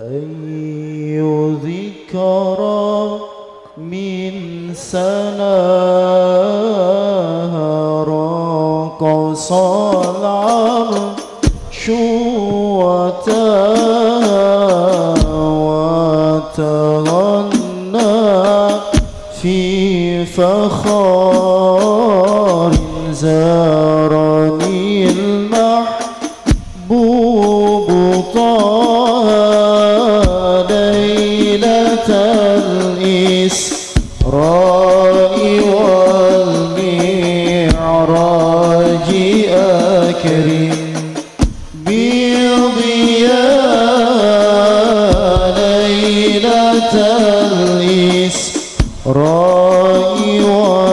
أي ذكرى من سنة رقص العرش وتغنى في فخار زارني الإسراء والمعراج أكرم بضياء ليلة الإسراء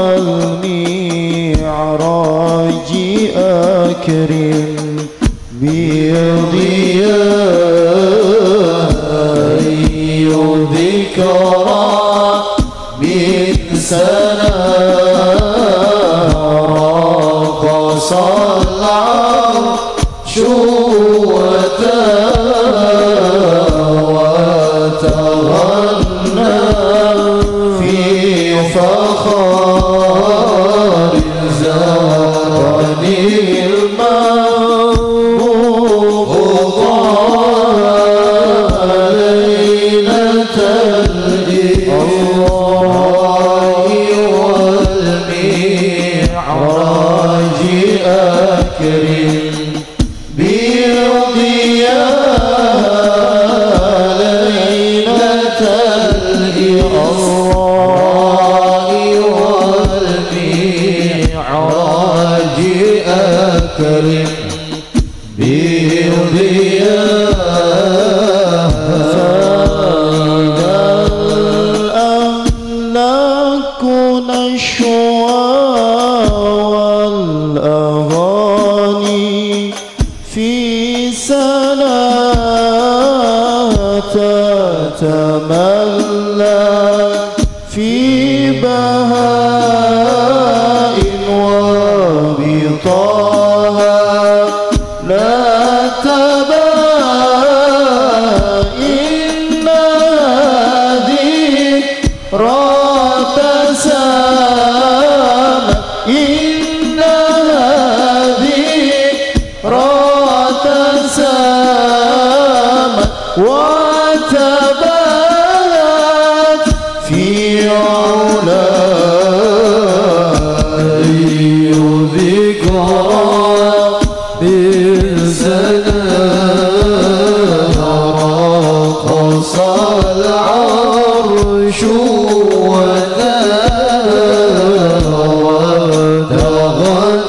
والمعراج أكرم بضياء ذكرى رقص العرش وتغنى في فخار زارني الموت ليلة بضياء الأملاك نشوى والأغاني في تتملى في بهاء وتبات في علاي ذكرى بالسنة رقص العرش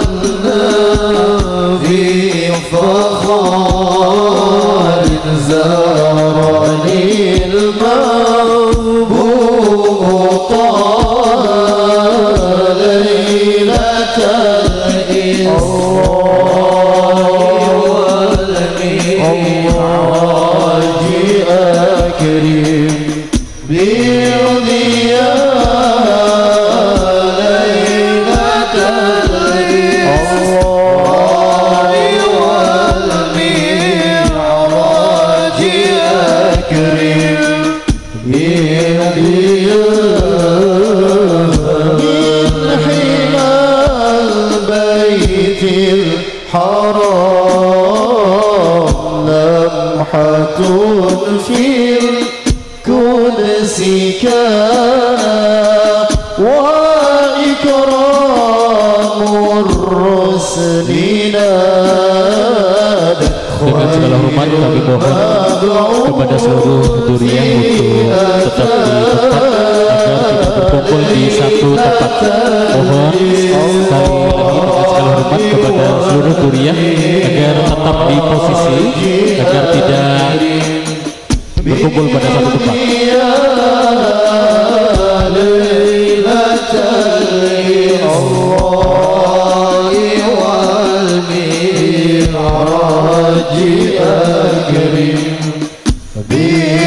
وتغنى في فخار زارني في الكنس كان وإكرام الرسل Dengan segala hormat kami mohon kepada seluruh durian untuk tetap di tempat agar kita berkumpul di satu tempat. Mohon sekali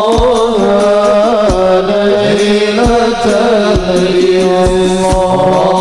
رمضان ليلة اليوم.